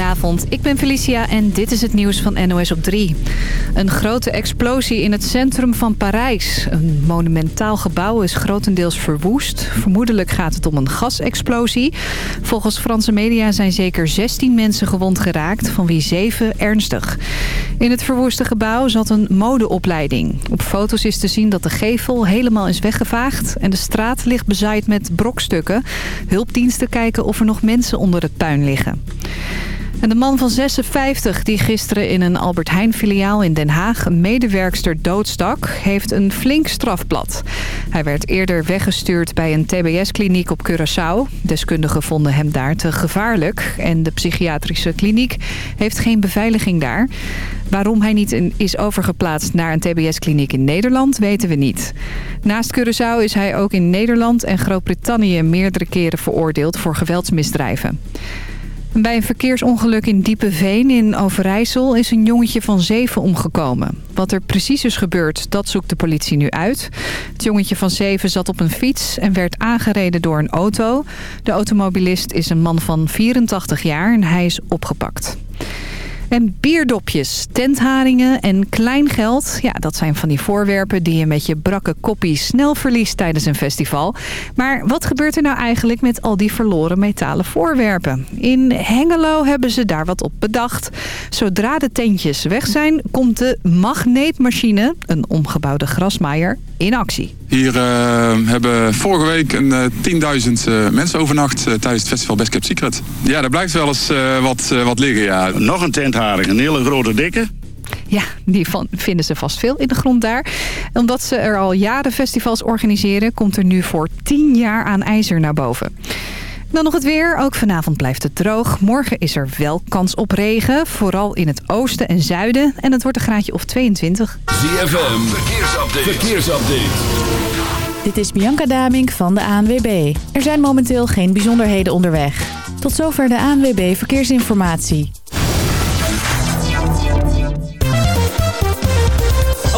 Goedenavond, ik ben Felicia en dit is het nieuws van NOS op 3. Een grote explosie in het centrum van Parijs. Een monumentaal gebouw is grotendeels verwoest. Vermoedelijk gaat het om een gasexplosie. Volgens Franse media zijn zeker 16 mensen gewond geraakt, van wie 7 ernstig. In het verwoeste gebouw zat een modeopleiding. Op foto's is te zien dat de gevel helemaal is weggevaagd... en de straat ligt bezaaid met brokstukken. Hulpdiensten kijken of er nog mensen onder het puin liggen. En de man van 56 die gisteren in een Albert Heijn filiaal in Den Haag een medewerkster doodstak, heeft een flink strafblad. Hij werd eerder weggestuurd bij een tbs-kliniek op Curaçao. Deskundigen vonden hem daar te gevaarlijk en de psychiatrische kliniek heeft geen beveiliging daar. Waarom hij niet is overgeplaatst naar een tbs-kliniek in Nederland weten we niet. Naast Curaçao is hij ook in Nederland en Groot-Brittannië meerdere keren veroordeeld voor geweldsmisdrijven. Bij een verkeersongeluk in Diepeveen in Overijssel is een jongetje van zeven omgekomen. Wat er precies is gebeurd, dat zoekt de politie nu uit. Het jongetje van zeven zat op een fiets en werd aangereden door een auto. De automobilist is een man van 84 jaar en hij is opgepakt. En bierdopjes, tentharingen en kleingeld. Ja, dat zijn van die voorwerpen die je met je brakke koppie snel verliest tijdens een festival. Maar wat gebeurt er nou eigenlijk met al die verloren metalen voorwerpen? In Hengelo hebben ze daar wat op bedacht. Zodra de tentjes weg zijn, komt de magneetmachine, een omgebouwde grasmaaier, in actie. Hier uh, hebben vorige week een uh, 10.000 uh, mensen overnacht uh, tijdens het festival Best Kept Secret. Ja, daar blijkt wel eens wat, wat liggen, ja. Nog een een hele grote dikke. Ja, die van, vinden ze vast veel in de grond daar. Omdat ze er al jaren festivals organiseren... komt er nu voor 10 jaar aan ijzer naar boven. Dan nog het weer. Ook vanavond blijft het droog. Morgen is er wel kans op regen. Vooral in het oosten en zuiden. En het wordt een graadje of 22. ZFM. Verkeersupdate. Verkeersupdate. Dit is Bianca Damink van de ANWB. Er zijn momenteel geen bijzonderheden onderweg. Tot zover de ANWB Verkeersinformatie.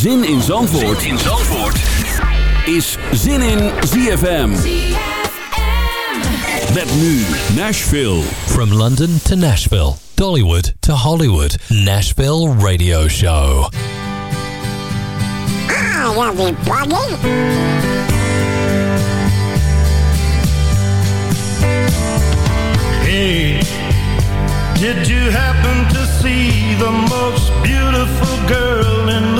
Zin in Zandvoort, zin in Zandvoort. is Zin in ZFM. Met nu Nashville. From London to Nashville, Dollywood to Hollywood, Nashville Radio Show. Ah, you'll be. Hey, did you happen to see the most beautiful girl in the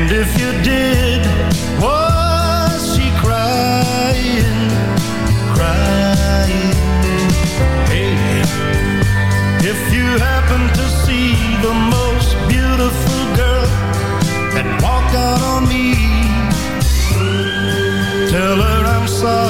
And if you did, was she crying, crying? Hey, if you happen to see the most beautiful girl that walk out on me, tell her I'm sorry.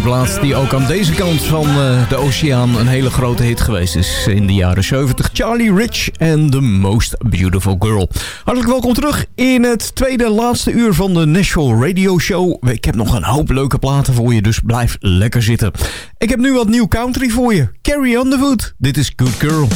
plaats die ook aan deze kant van eh, de oceaan een hele grote hit geweest is in de jaren 70. Charlie Rich and The Most Beautiful Girl. Hartelijk welkom terug in het tweede laatste uur van de National Radio Show. Ik heb nog een hoop leuke platen voor je, dus blijf lekker zitten. Ik heb nu wat nieuw country voor je. Carrie Underwood, dit is Good Girl.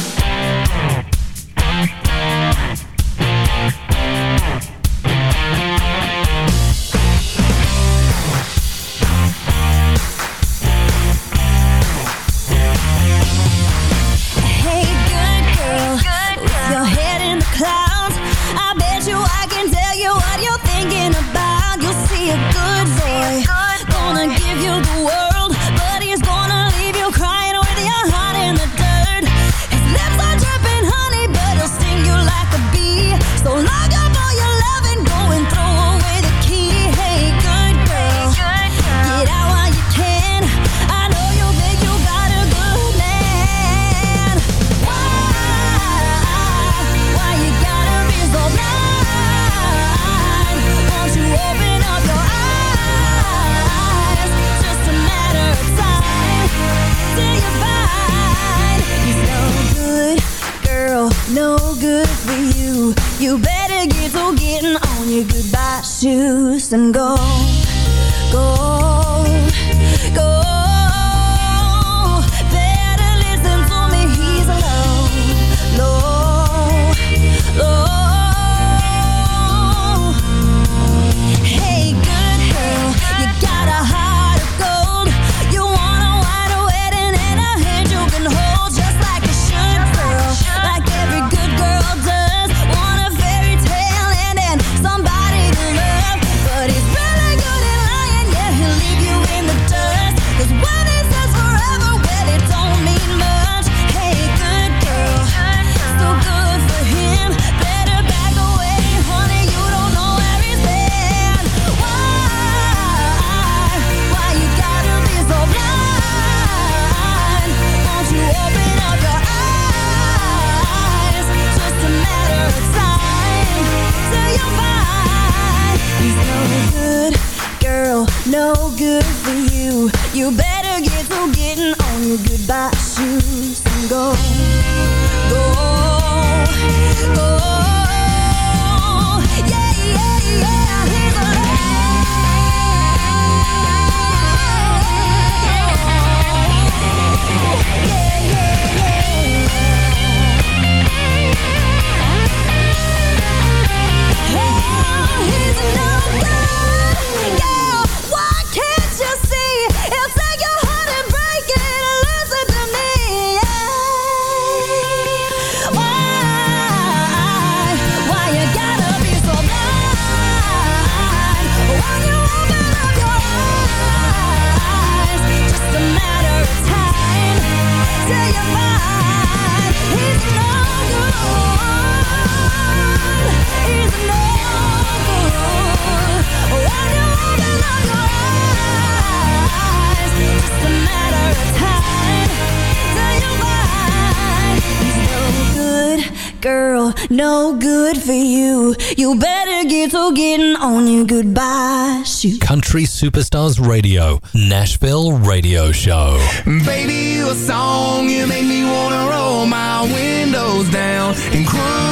Superstars Radio, Nashville Radio Show. Baby, a song you me wanna roll my windows down and cry.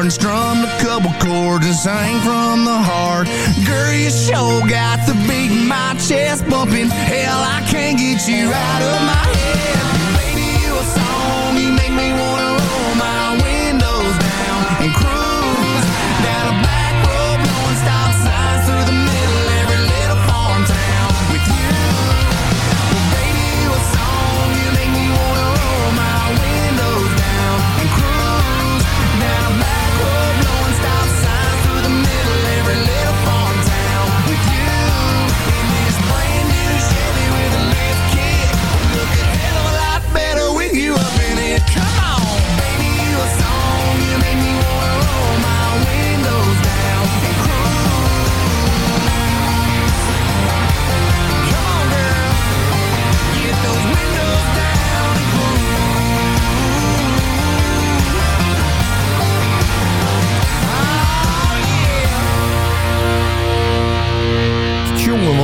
Guitar and strummed a couple chords and sang from the heart. Girl, you sure got the beat in my chest bumping. Hell, I can't get you out of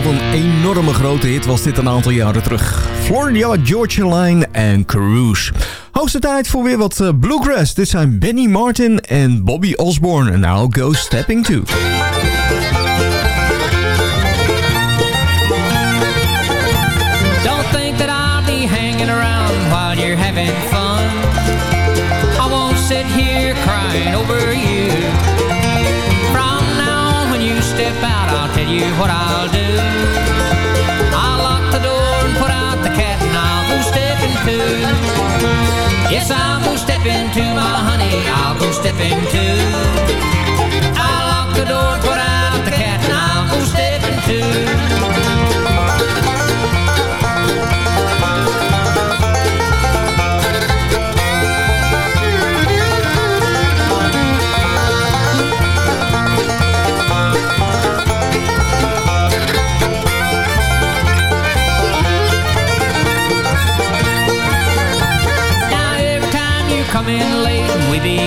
een enorme grote hit was dit een aantal jaren terug. Florida Georgia Line en Cruise. Hoogste tijd voor weer wat eh, bluegrass. Dit zijn Benny Martin en Bobby Osborne. En I'll go stepping to. Don't think that I'll be hanging around while you're having fun. I won't sit here crying over you. You what I'll do. I'll lock the door and put out the cat, and I'll go step into. Yes, I'll go step into my honey. I'll go step into. I'll lock the door, put out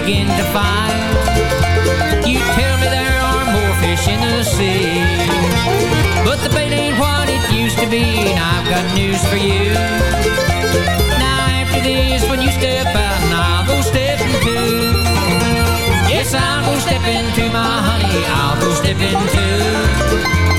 begin to fight, you tell me there are more fish in the sea. But the bait ain't what it used to be, and I've got news for you. Now after this, when you step out, and I'll go stepping too. Yes, I'll go step into my honey, I'll go step into.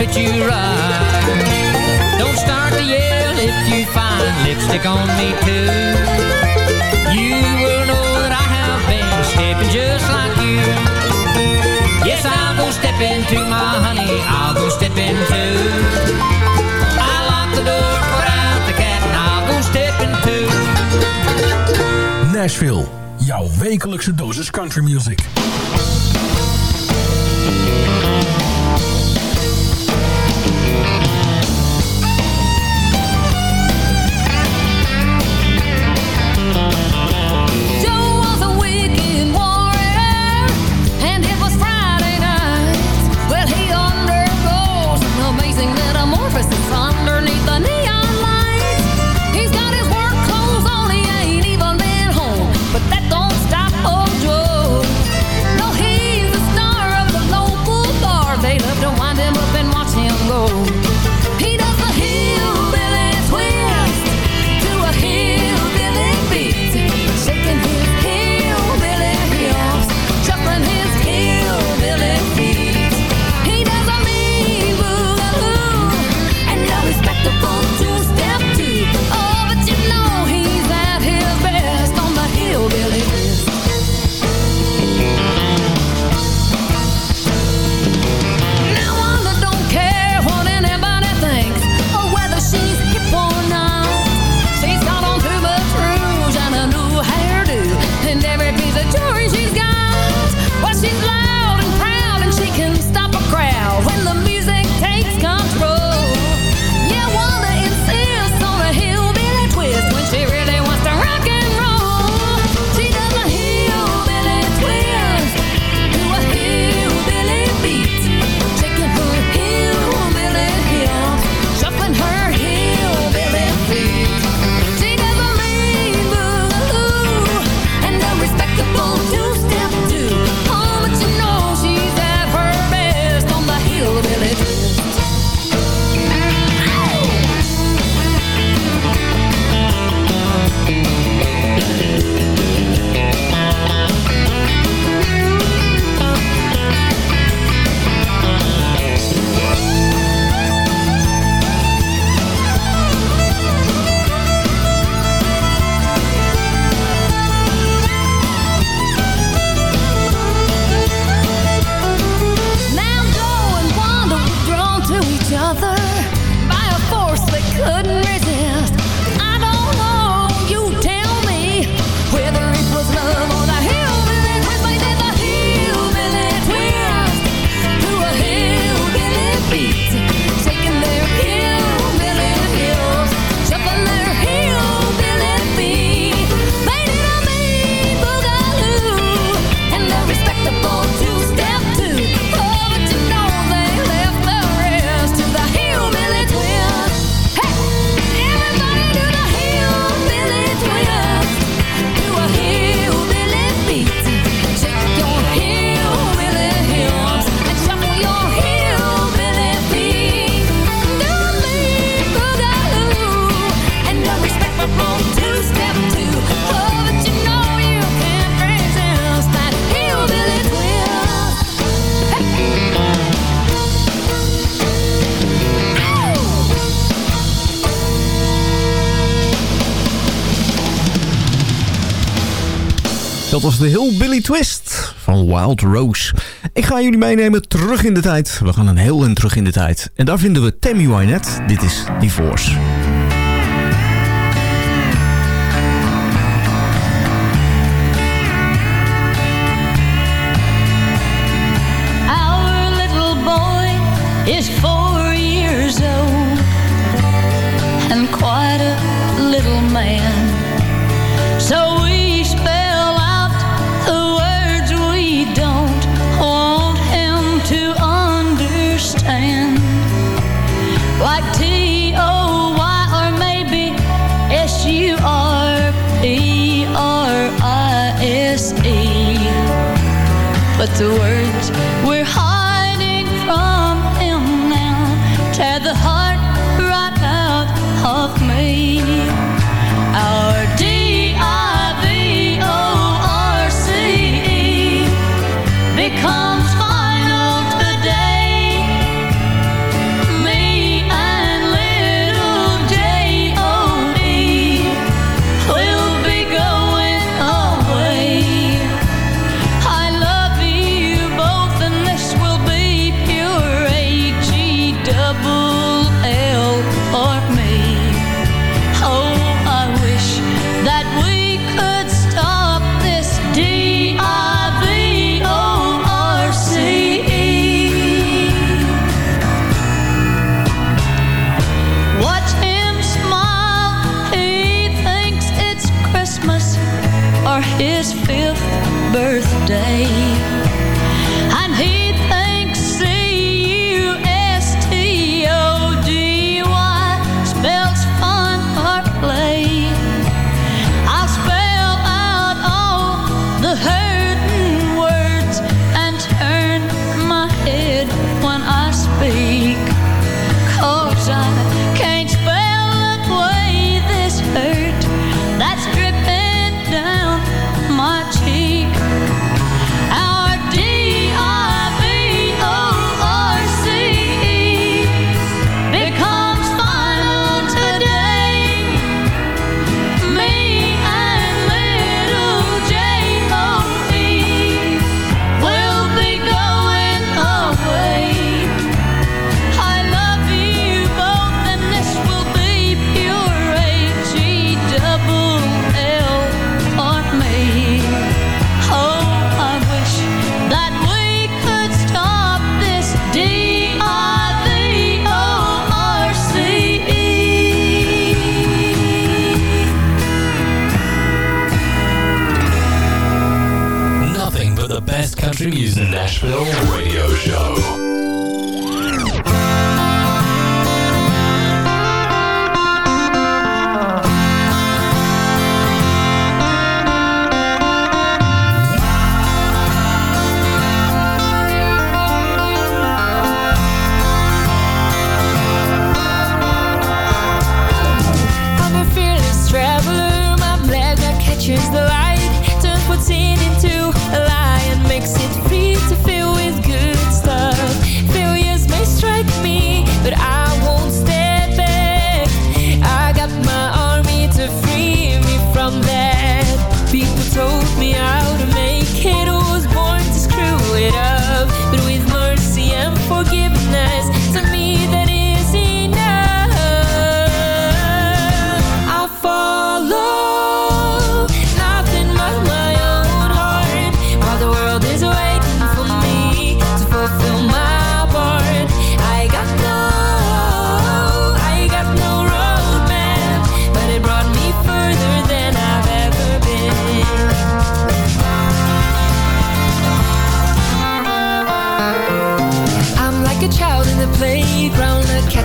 Your clothes don't fit you right, don't start to yell if you find lipstick on me too. You will know that I have been stepping just like you. Yes, I'll go step into my honey, I'll go step into. I'll lock the door, put out the cat, and I'll go step. Nashville, jouw wekelijkse dosis country music. de Hillbilly Twist van Wild Rose. Ik ga jullie meenemen terug in de tijd. We gaan een heel en terug in de tijd. En daar vinden we Tammy Wynette. Dit is Divorce.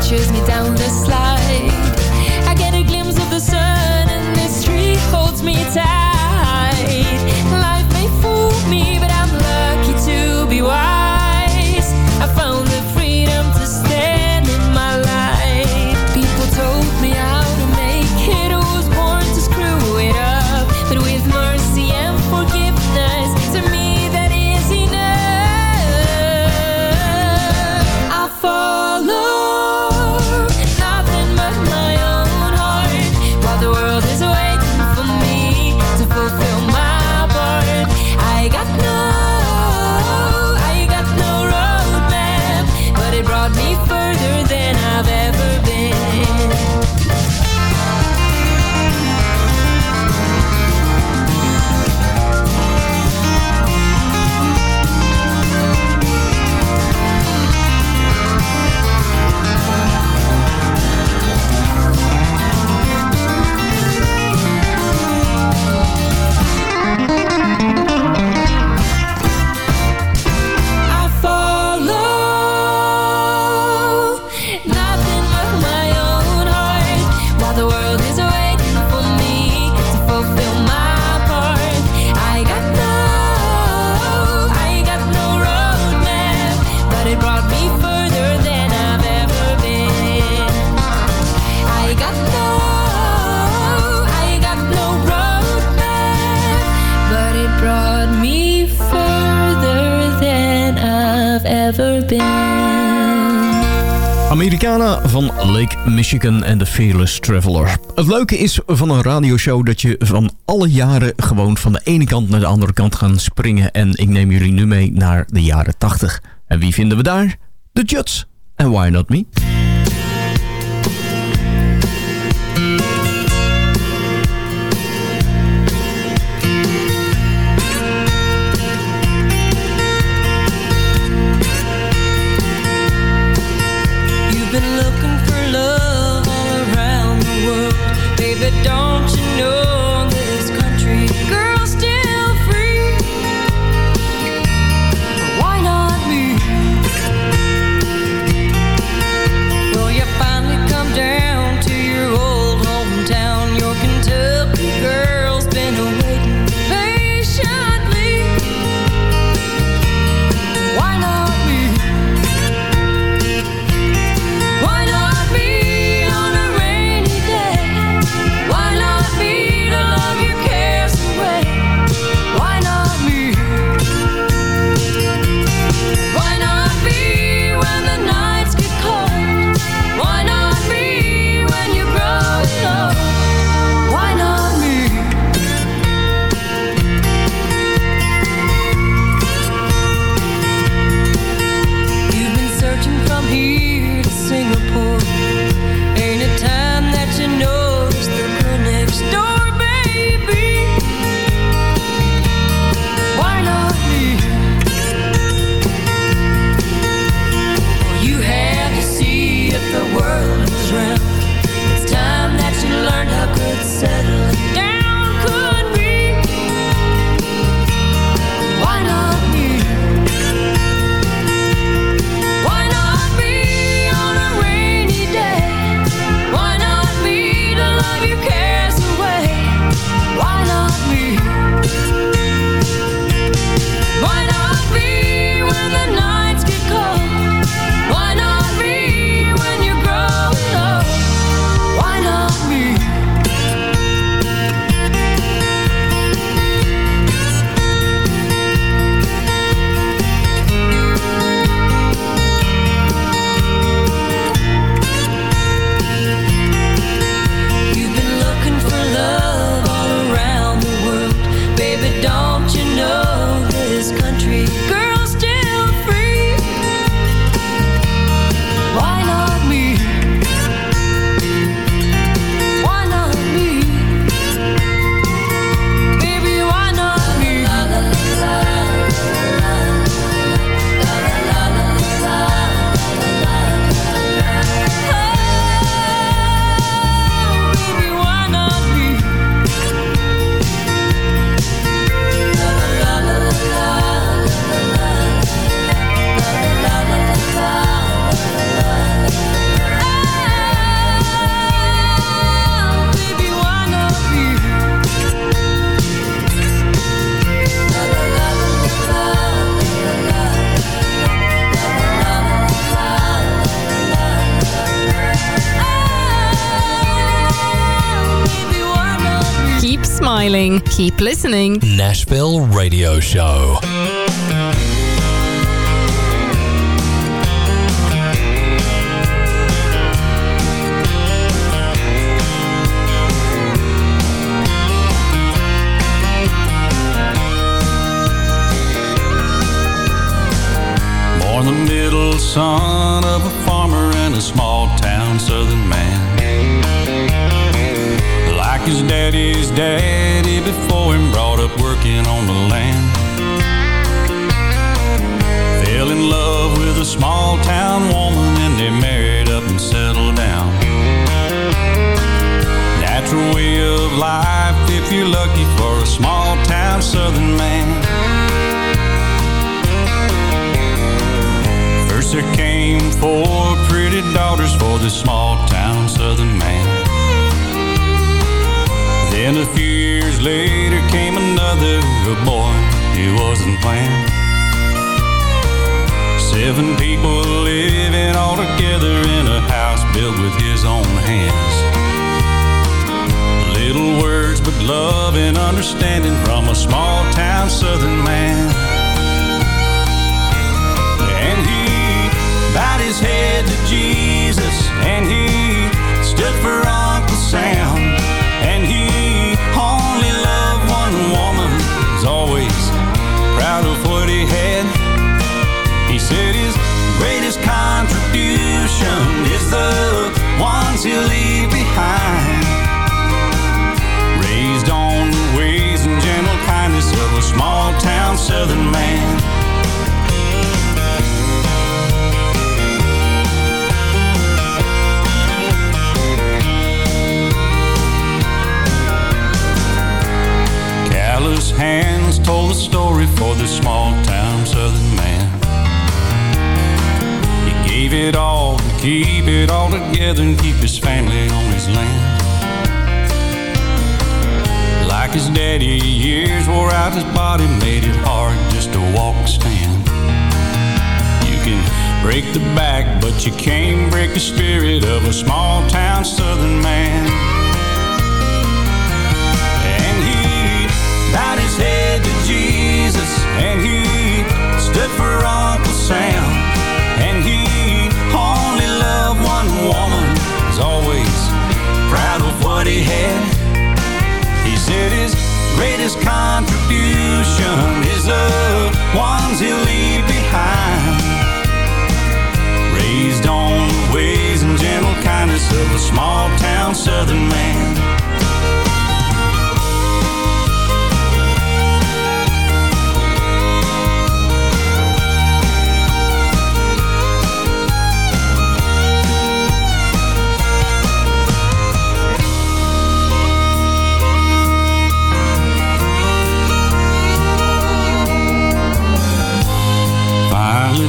shows me down. Americana van Lake Michigan en de Fearless Traveler. Het leuke is van een radioshow dat je van alle jaren gewoon van de ene kant naar de andere kant gaat springen. En ik neem jullie nu mee naar de jaren 80. En wie vinden we daar? De Juts. En Why Not Me? Smiling. Keep listening. Nashville Radio Show. Born the middle son his daddy's daddy before him, brought up working on the land. Fell in love with a small town woman and they married up and settled down. Natural way of life if you're lucky for a small town southern man. First there came four pretty daughters for this small town southern man. Then a few years later came another boy he wasn't planned. Seven people living all together in a house built with his own hands. Little words but love and understanding from a small town southern man. And he bowed his head to Jesus, and he stood for Uncle Sam. Said his greatest contribution is the ones he'll leave behind. Together and keep his family on his land. Like his daddy, years wore out his body, made it hard just to walk and stand. You can break the back, but you can't break the spirit of a small town southern man. And he bowed his head to Jesus, and he stood for Uncle Sam. And he only loved one woman, what he had. He said his greatest contribution is the ones he'll leave behind. Raised on the ways and gentle kindness of a small town southern man.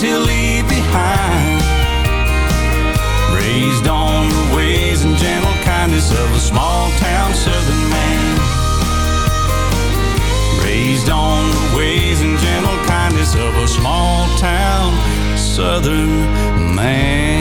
Ones he'll leave behind. Raised on the ways and gentle kindness of a small town southern man raised on the ways and gentle kindness of a small town southern man.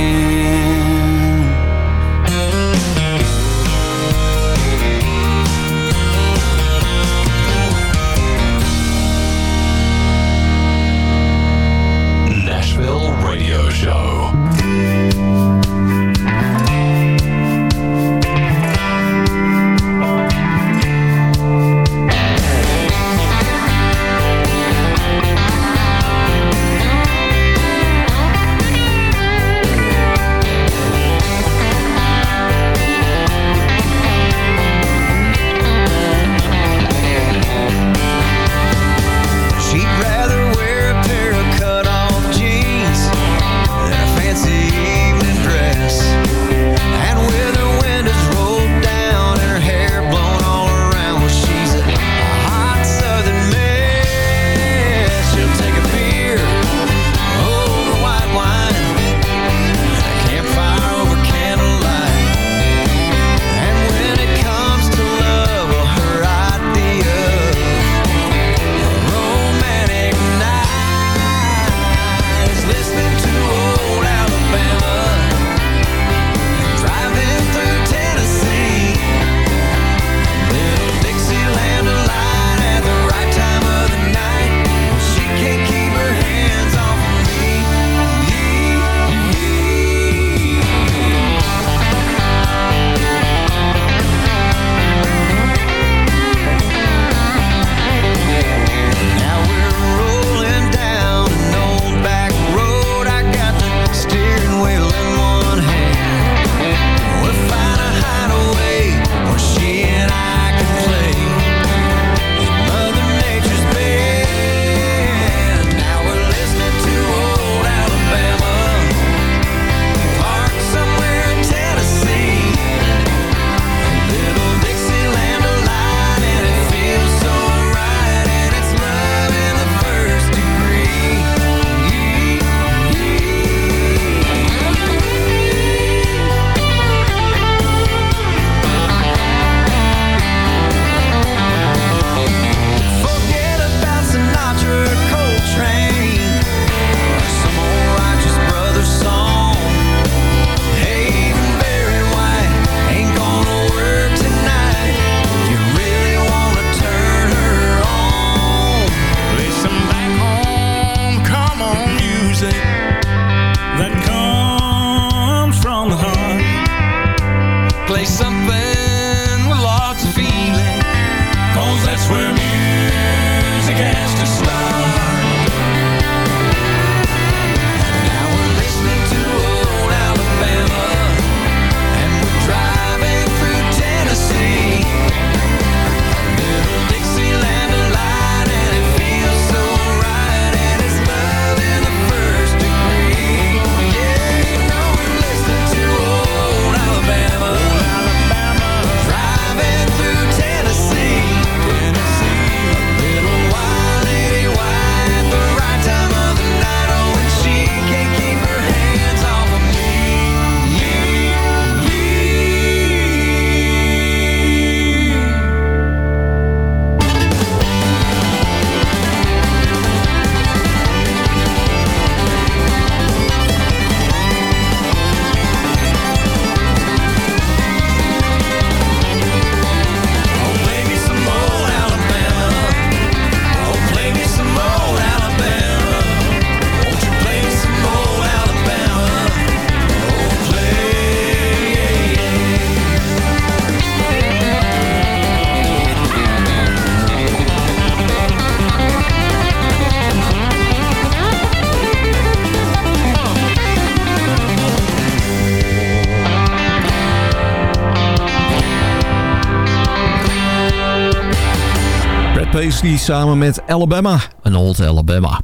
Samen met Alabama. Een old Alabama.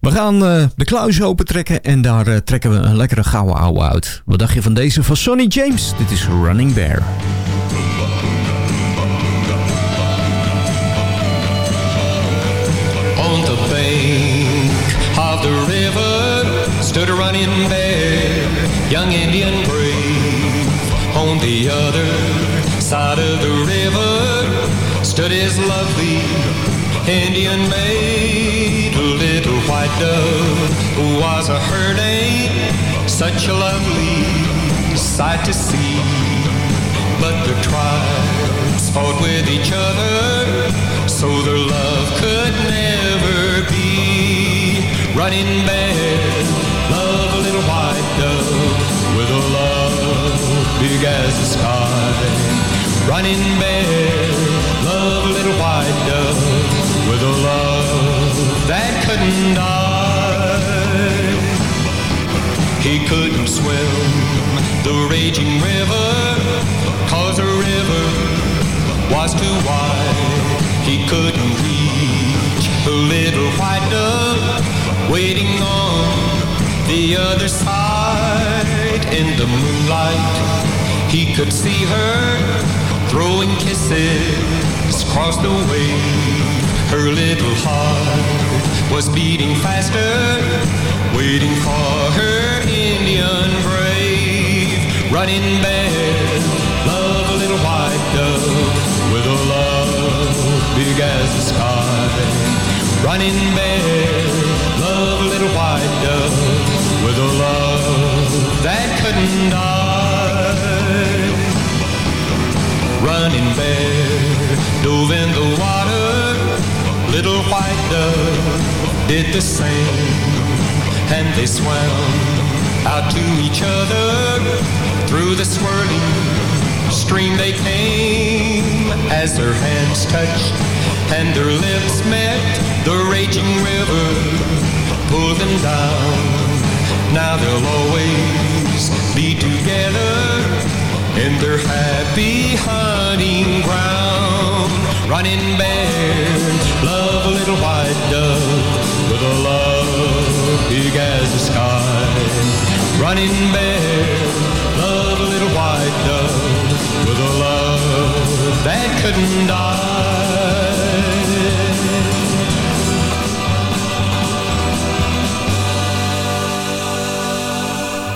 We gaan eh, de kluis opentrekken en daar eh, trekken we een lekkere gouden ouwe uit. Wat dacht je van deze van Sonny James? Dit is Running Bear. On the bank of the river stood a running bear, young Indian brave. On the other side of the river stood his lovely Indian maid, a little white dove who was a herding, such a lovely sight to see. But the tribes fought with each other, so their love could never be. Running bear, love a little white dove with a love big as the sky. Running bear, love a little white dove with a love that couldn't die. He couldn't swim the raging river, cause the river was too wide. He couldn't reach the little white dove waiting on the other side. In the moonlight, he could see her throwing kisses across the way. Her little heart was beating faster, waiting for her Indian brave. Running bear, love a little white dove with a love big as the sky. Running bear, love a little white dove with a love that couldn't die. Running bear dove in the water, little white dove did the same, and they swam out to each other. Through the swirling stream they came as their hands touched and their lips met the raging river pulled them down. Now they'll always be together in their happy hunting ground running bear love a little white dove with a love big as the sky. Running bear love a little white dove with a love that couldn't die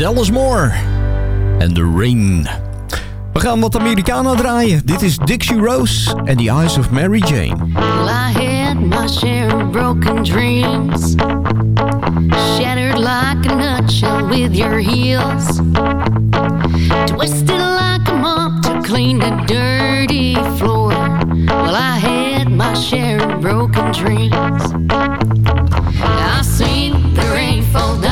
Dallas Moore en The Rain. We gaan wat Americana draaien. Dit is Dixie Rose en The Eyes of Mary Jane. Well, I had my share of broken dreams. Shattered like a nutshell with your heels. Twisted like a mop to clean the dirty floor. Well, I had my share of broken dreams. I've seen the rain fall down.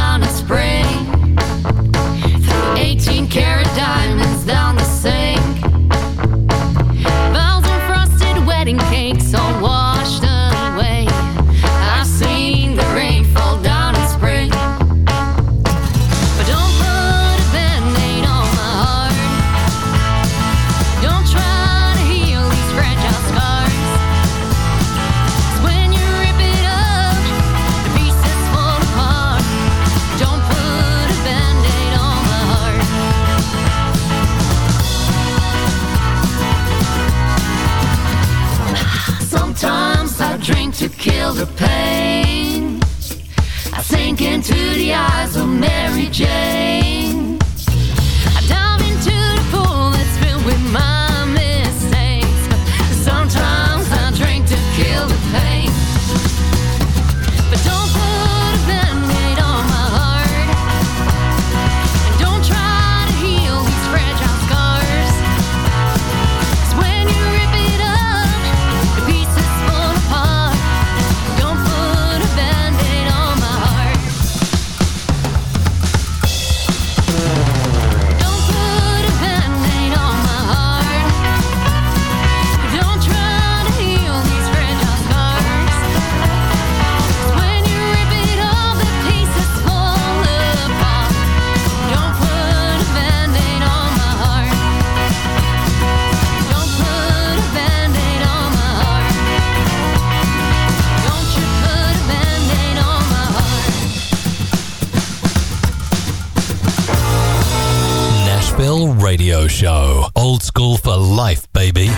Jane. show. Old school for life, baby.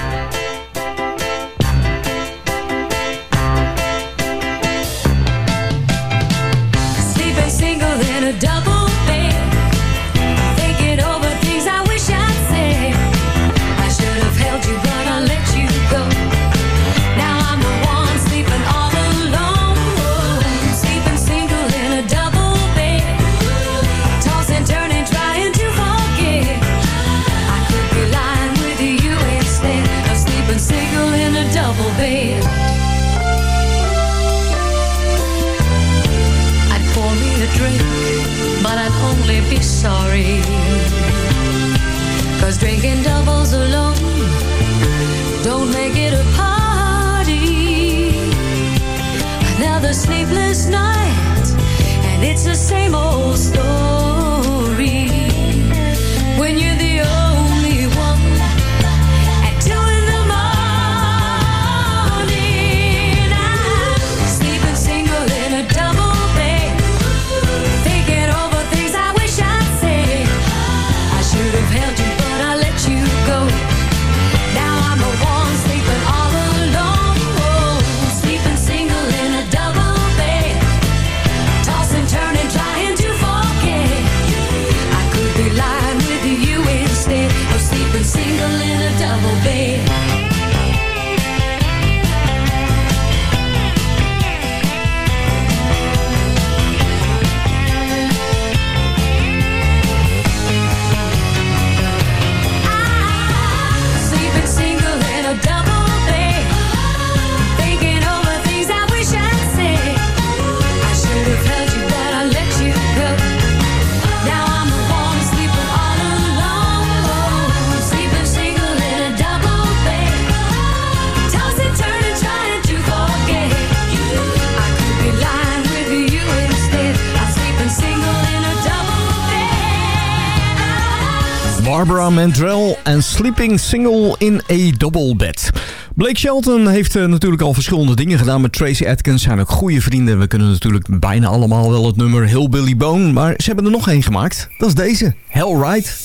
Sleeping Single in a Double Bed. Blake Shelton heeft eh, natuurlijk al verschillende dingen gedaan met Tracy Atkins. Zijn ook goede vrienden. We kunnen natuurlijk bijna allemaal wel het nummer Hillbilly Bone. Maar ze hebben er nog één gemaakt. Dat is deze. Hell Right.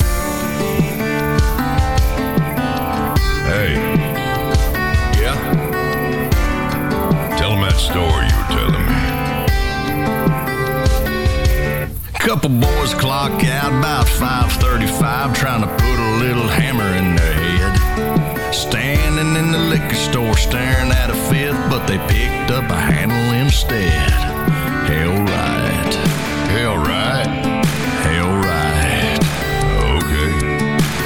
Couple boys clock out about 5.35 Trying to put a little hammer in their head. Standing in the liquor store staring at a fifth But they picked up a handle instead. Hell right, hell right, hell right. Okay.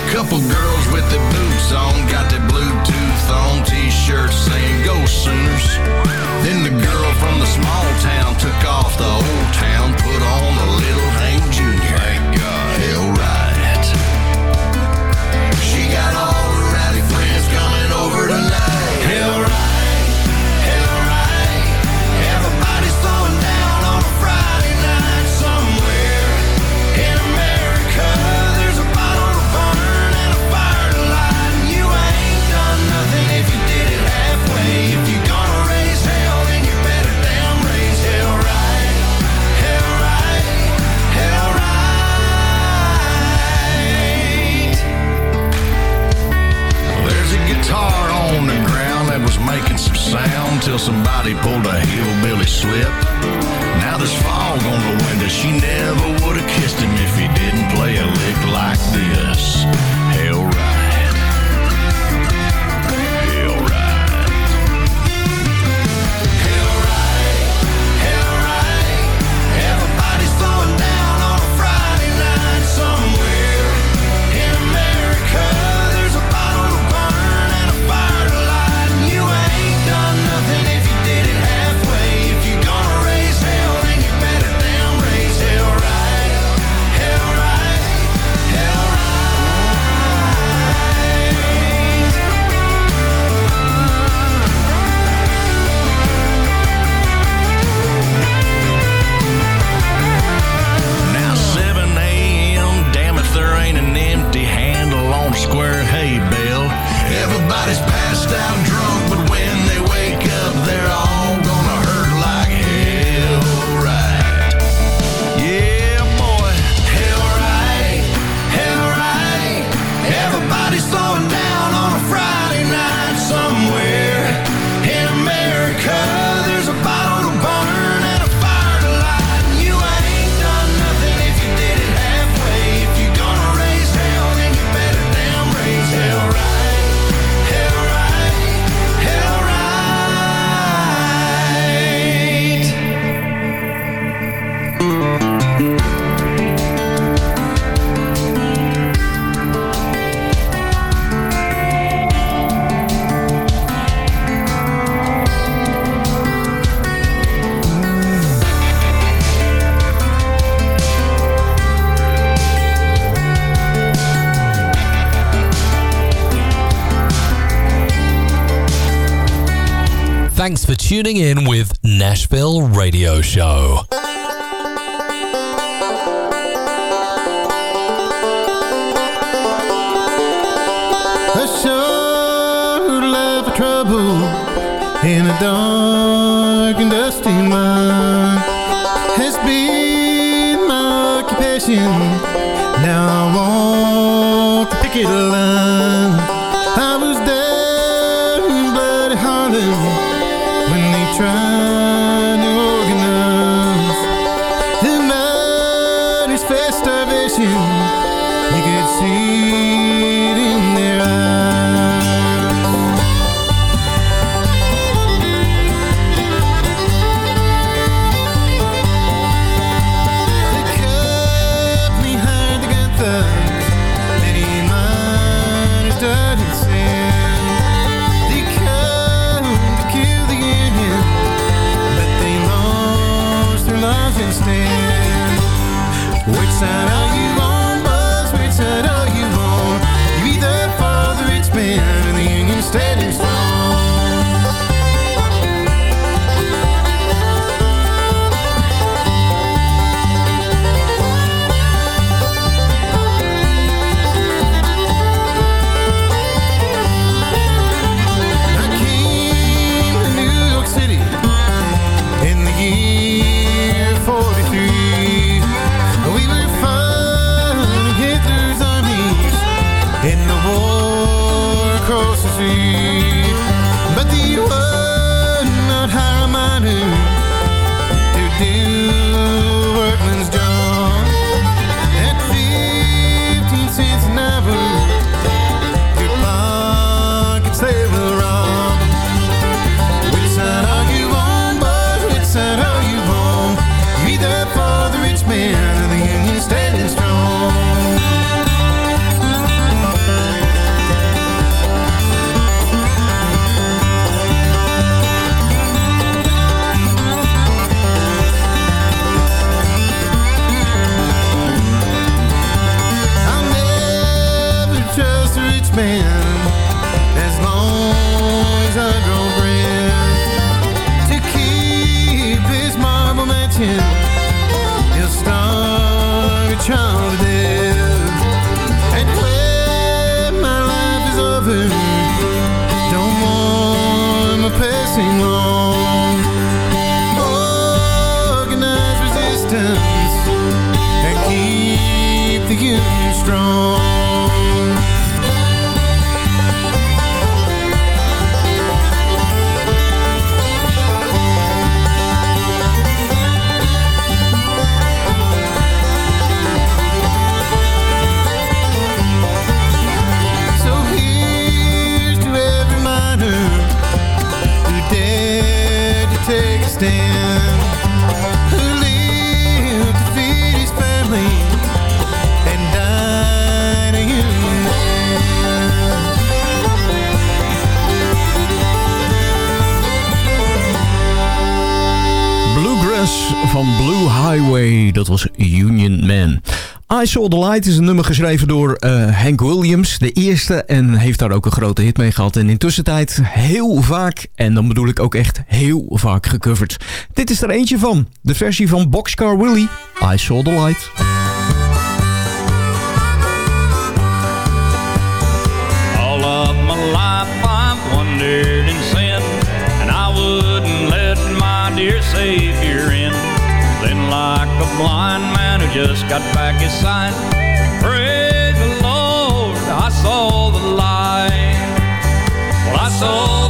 Couple girls with their boots on Got their Bluetooth on T-shirts saying Go Sooners Then the girl from the small town took off the old tuning in with Nashville Radio Show. Was Union Man. I Saw The Light is een nummer geschreven door eh, Hank Williams, de eerste, en heeft daar ook een grote hit mee gehad. En in tussentijd heel vaak, en dan bedoel ik ook echt heel vaak gecoverd. Dit is er eentje van, de versie van Boxcar Willie, I Saw The Light. All of my life I've wandered in sin, and I wouldn't let my dear Savior in. Like a blind man who just got back his sight, praise the Lord, I saw the light. Well, I saw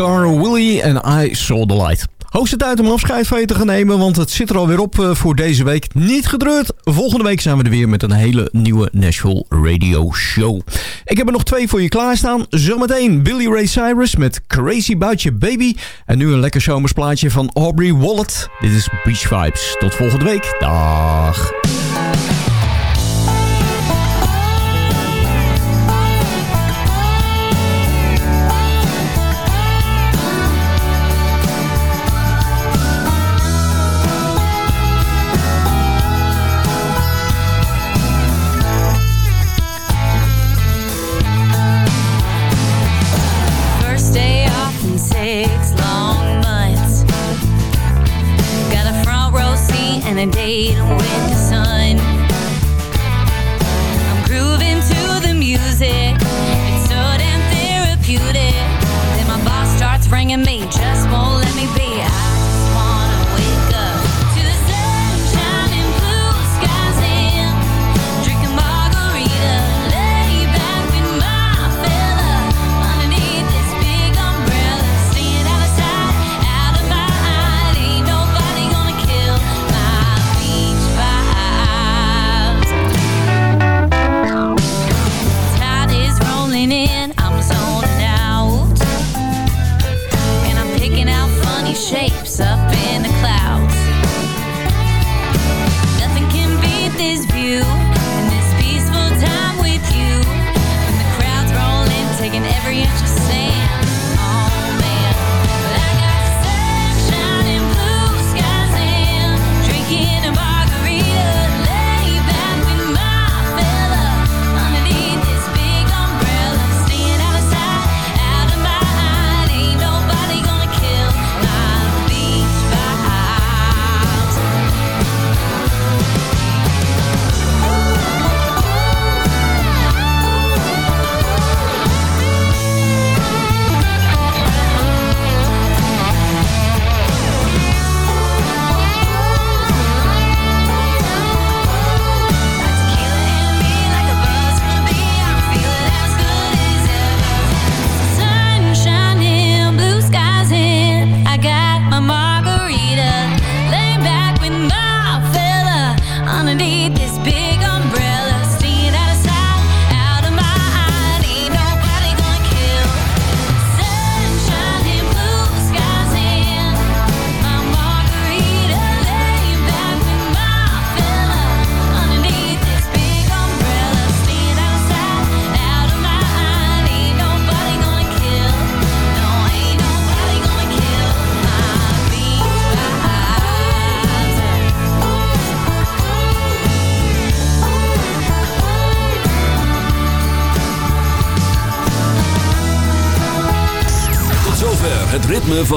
Boxcar Willie en I Saw The Light. Hoogste tijd om afscheid van je te gaan nemen, want het zit er alweer op eh, voor deze week. Niet gedreurd, volgende week zijn we er weer met een hele nieuwe Nashville Radio Show. Ik heb er nog twee voor je klaarstaan. Zometeen Billy Ray Cyrus met Crazy About Your Baby. En nu een lekker zomersplaatje van Aubrey Wallet. Dit is Beach Vibes. Tot volgende week. Dag.